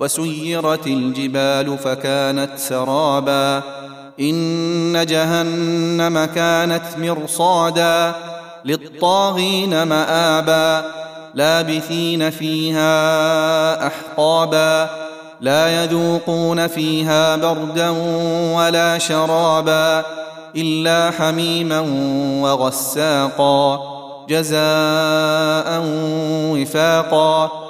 وسيرت الجبال فكانت سرابا. إن جهنم كانت مرصادا للطاغين مآبا. لابثين فيها أحقابا. لا يذوقون فيها بردا ولا شرابا إلا حميما وغساقا. جزاء وفاقا.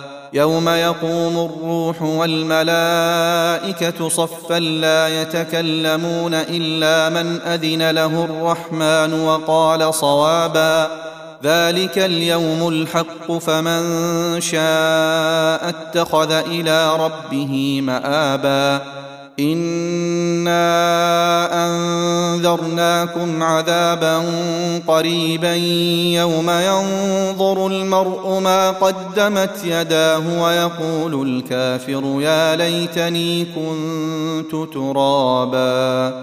يوم يقوم الروح والملائكة صفا لا يتكلمون إلا من أذن له الرحمن وقال صوابا ذلك اليوم الحق فمن شاء اتخذ إلى ربه مآبا. انا انذرناكم عذابا قريبا يوم ينظر المرء ما قدمت يداه ويقول الكافر يا ليتني كنت ترابا